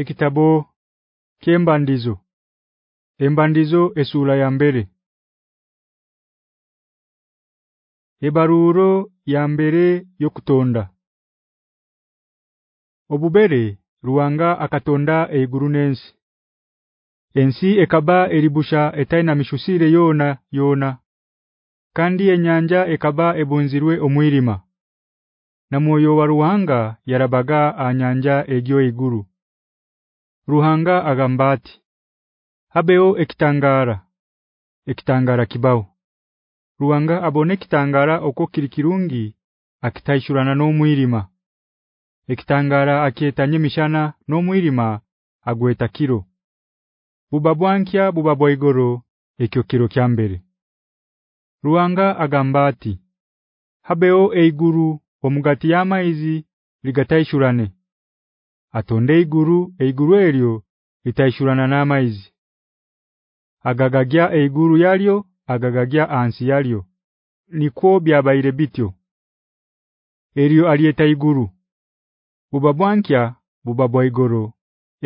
ekitabo kyembandizo. Embandizo esula ya mbere. Ebaruro ya mbere yokutonda Obubere ruwanga akatonda eiguru nensi. Ensi ekaba eribusha etaina mishusire yona yona kandi enyanja ekaba ebunzirwe omwirima. Na moyo wa ruhanga yarabaga anyanja egyo iguru Ruhanga agambati. Habeo ekitangara. Ekitangara kibao. Ruhanga abone kitangara oko kirikirungi akitaishurana no mwirima ekitangara akietanye mishana no mwirima agweta kiro. Bubabwankya bubaboigoro ekyo kiro kya mbere. Ruhanga agambati. Habeo eiguru omugati yamaizi ligataishurane Atonde iguru eiguru elyo litaishurana na maizi Agagagya eiguru yalyo agagagya ansi yalyo. Nikwo byabaire bityo. Elyo aliyeta iguru. Bubabwankya bubabwaigoro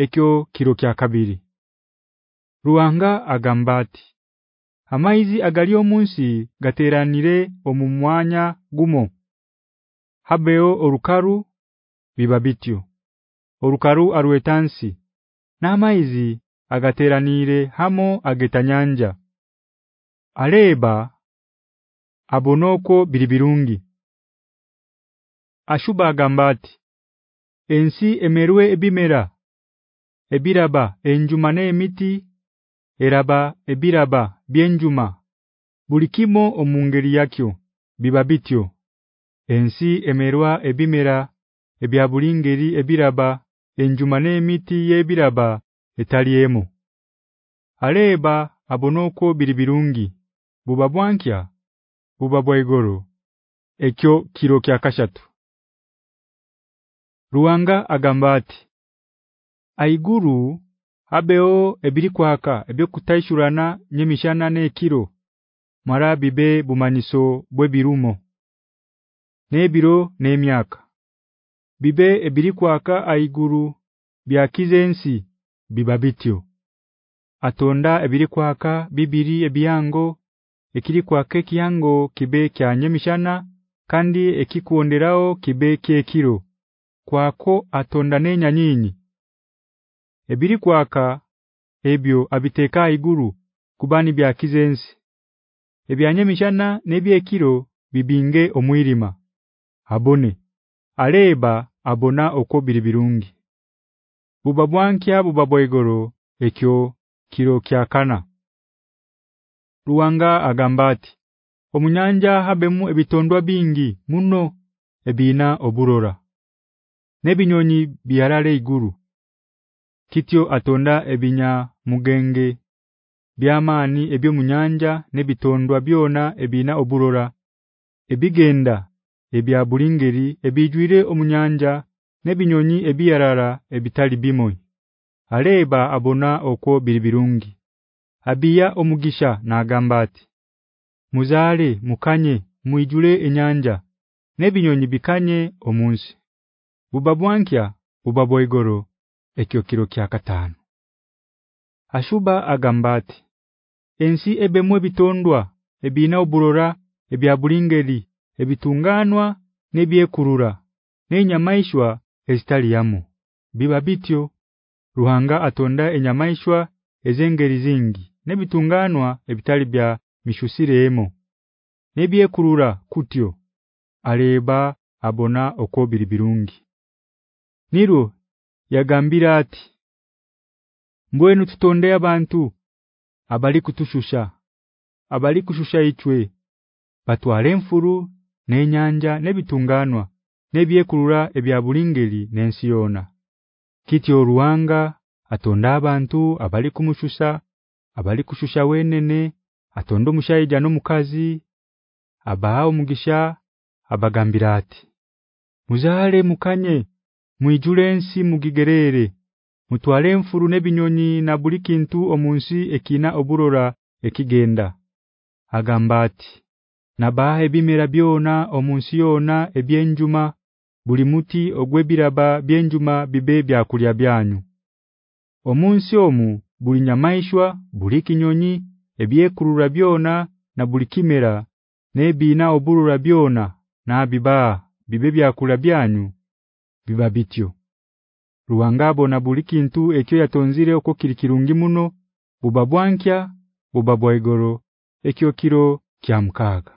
ekyo kiro kya kabiri. Ruhanga agambati. Amaizi agali omunsi gateranire omumwanya gumo. Habeo orukaru bibabityo Orukaru arwetansi. Namaizi agateranire hamo agetanyanja Aleba abonoko biribirungi. Ashuba agambati Ensi emerwe ebimera ebiraba enjumane emiti eraba ebiraba byenjuma. Bulikimo omungeri yakyo bibabityo ensi emerwa ebimera ebya bulingeri ebiraba enjumane n'emiti yebiraba etaliemo Aleba abonoko biribirungi bubabwankya bubabwaigoro ekyo kiro kya kashatu Ruanga agambati Aiguru abeo ebiri kwaka ebyo kutaishurana nyemishana nekiro marabibe bumaniso bwebirumo nebiro nemyaka bibe ebiri kwaka aiguru byakizensi bibabityo atonda ebiri kwaka bibiri ebyango ekiri kwake kiyango kibe kyanyemishana kandi ekikuonderao kibe kyekiro. Kwako atonda nenya nyinyi ebiri kwaka ebyo abiteka aiguru kubani bya kizensi. Ebyanyemishana nebyekiro bibinge omwirima. Abone aleba abona okobiri birungi. Bubabwankya bubabwaigoro ekyo kiro kyakana Ruwanga agambati omunyanja habemu ebitondwa bingi muno ebina oburora nebinyonyi byarale iguru kityo atonda ebinya mugenge byamani ebyo munyanja nebitondwa byona ebina oburora ebigenda ebyabulingeri ebijwire omunyanja nebinyonyi ebiyarara ebitali bimoi. Aleba abona okwo biribirungi abiya omugisha na agambati muzale mukanye muijule enyanja nebinyonyi bikanye omunsi. Bubabwankya bubabwaigoro ekyo kiro kya katano Ashuba agambati ensi ebemwe bitondwa ebina oburora ebyabulingeri ebitunganwa nebyekurura nenyamaishwa ezitaliyamu. Biba bityo ruhanga atonda enyamaishwa ezengeri zingi nebitunganwa ebitali bya mishusiremo nebyekurura kutyo aleba abona okobiri birungi. Niro yagambira ati Mbwenu tutonde abantu abali kutushusha abali kushusha ichwe batwale mfuru nenyanja nebitunganwa nebyekurura ebyabulingeri nensiyona kiti oruwanga atonda abantu abali kumushusha abali kushusha wenene atonda mushayija no mukazi omugisha mugisha abagambira ati muzale mukanye muijulensi mugigerere mutwale mfuru nebinyonyi na buli kintu omunsi ekina oburora ekigenda. Agambati nabahe bimera byona omunsi yona ebyenjuma buli muti ogwebiraba byenjuma bibe bya kulya byanyu. Omunsi omu buli nyamaishwa buli kinyonyi ebyekurura byona na buli kimera nebina oburura byona na biba bibe byakula byanyu biba bityo. Ruwangabo na buli kintu ekyo yatonzire oko kirikirungi muno bubabwankya bubabwaigoro ekyo kiro kya mkaga